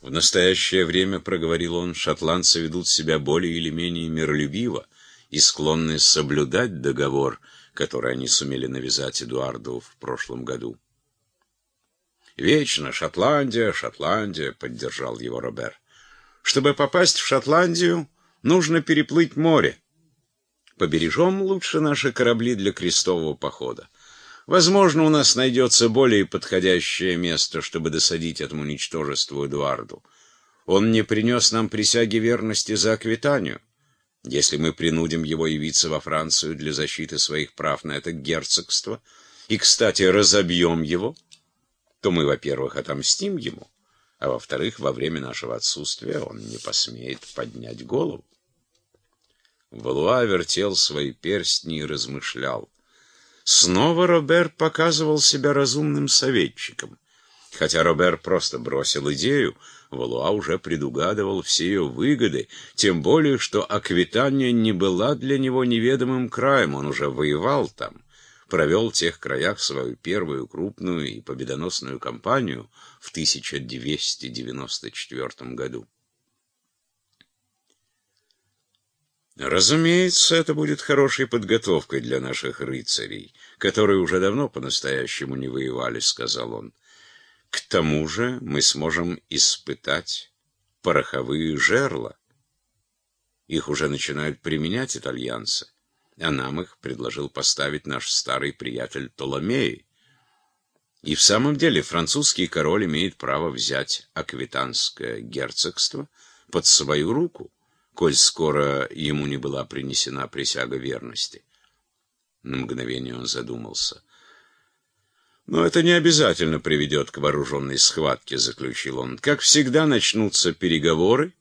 В настоящее время, проговорил он, шотландцы ведут себя более или менее миролюбиво и склонны соблюдать договор, который они сумели навязать Эдуарду в прошлом году. «Вечно Шотландия, Шотландия», — поддержал его Робер. «Чтобы попасть в Шотландию, нужно переплыть море. Побережем лучше наши корабли для крестового похода. Возможно, у нас найдется более подходящее место, чтобы досадить этому ничтожеству Эдуарду. Он не принес нам присяги верности за Аквитанию. Если мы принудим его явиться во Францию для защиты своих прав на это герцогство, и, кстати, разобьем его, то мы, во-первых, отомстим ему, а во-вторых, во время нашего отсутствия он не посмеет поднять голову. Валуа вертел свои перстни и размышлял. Снова Робер показывал себя разумным советчиком. Хотя Робер просто бросил идею, Валуа уже предугадывал все ее выгоды, тем более, что Аквитания не была для него неведомым краем, он уже воевал там, провел в тех краях свою первую крупную и победоносную кампанию в 1294 году. Разумеется, это будет хорошей подготовкой для наших рыцарей, которые уже давно по-настоящему не воевали, сказал он. К тому же мы сможем испытать пороховые жерла. Их уже начинают применять итальянцы, а нам их предложил поставить наш старый приятель Толомей. И в самом деле французский король имеет право взять аквитанское герцогство под свою руку коль скоро ему не была принесена присяга верности. На мгновение он задумался. «Но это не обязательно приведет к вооруженной схватке», — заключил он. «Как всегда начнутся переговоры,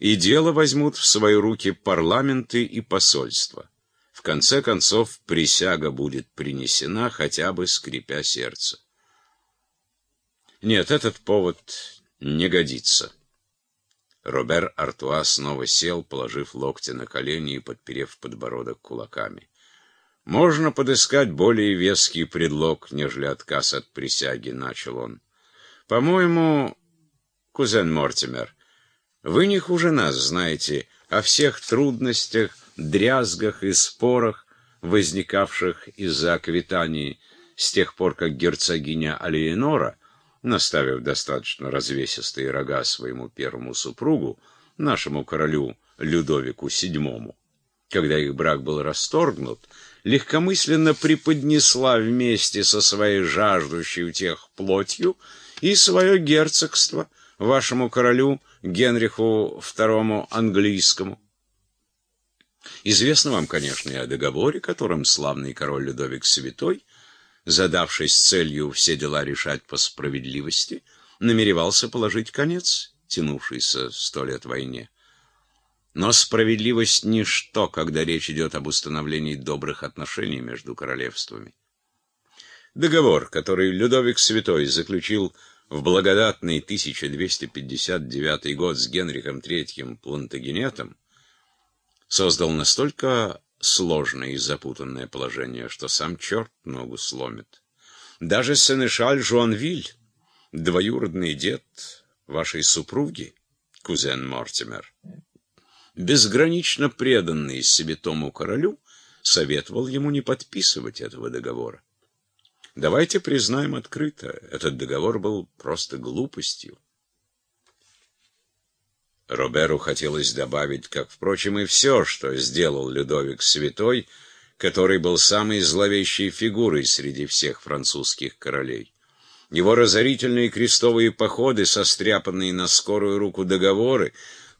и дело возьмут в свои руки парламенты и посольства. В конце концов, присяга будет принесена, хотя бы скрипя сердце». Нет, этот повод не годится. Робер Артуа снова сел, положив локти на колени и подперев подбородок кулаками. «Можно подыскать более веский предлог, нежели отказ от присяги», — начал он. «По-моему, кузен Мортимер, вы не хуже нас знаете о всех трудностях, дрязгах и спорах, возникавших из-за Аквитании с тех пор, как герцогиня Алиенора наставив достаточно развесистые рога своему первому супругу, нашему королю Людовику VII, когда их брак был расторгнут, легкомысленно преподнесла вместе со своей жаждущей утех плотью и свое герцогство вашему королю Генриху II английскому. Известно вам, конечно, и о договоре, которым славный король Людовик Святой задавшись целью все дела решать по справедливости, намеревался положить конец тянувшейся сто лет войне. Но справедливость — ничто, когда речь идет об установлении добрых отношений между королевствами. Договор, который Людовик Святой заключил в благодатный 1259 год с Генрихом III Плантагенетом, создал настолько сложное и запутанное положение, что сам черт ногу сломит. Даже сенешаль Жуанвиль, двоюродный дед вашей супруги, кузен Мортимер, безгранично преданный святому королю, советовал ему не подписывать этого договора. Давайте признаем открыто, этот договор был просто глупостью. Роберу хотелось добавить, как, впрочем, и все, что сделал Людовик Святой, который был самой зловещей фигурой среди всех французских королей. Его разорительные крестовые походы, состряпанные на скорую руку договоры,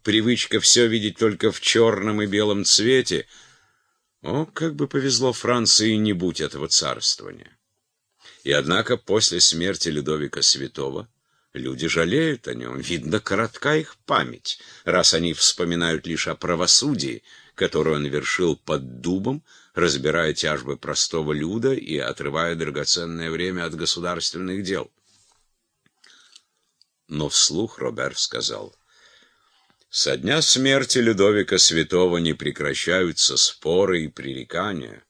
привычка все видеть только в черном и белом цвете. О, как бы повезло Франции не будь этого царствования! И однако после смерти Людовика Святого Люди жалеют о нем, видно, коротка их память, раз они вспоминают лишь о правосудии, которое он вершил под дубом, разбирая тяжбы простого люда и отрывая драгоценное время от государственных дел. Но вслух Робер сказал, «Со дня смерти Людовика Святого не прекращаются споры и пререкания.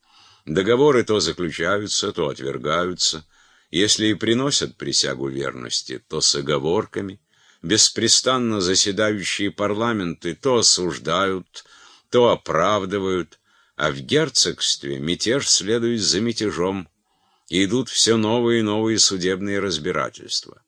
Договоры то заключаются, то отвергаются». Если и приносят присягу верности, то с оговорками, беспрестанно заседающие парламенты то осуждают, то оправдывают, а в герцогстве мятеж следует за мятежом, идут все новые и новые судебные разбирательства.